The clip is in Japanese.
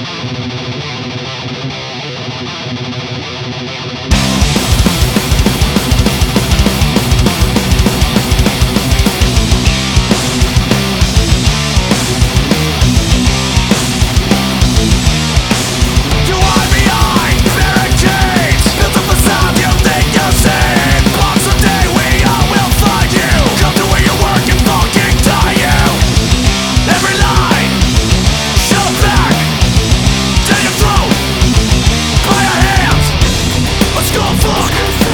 Thank you. fuck.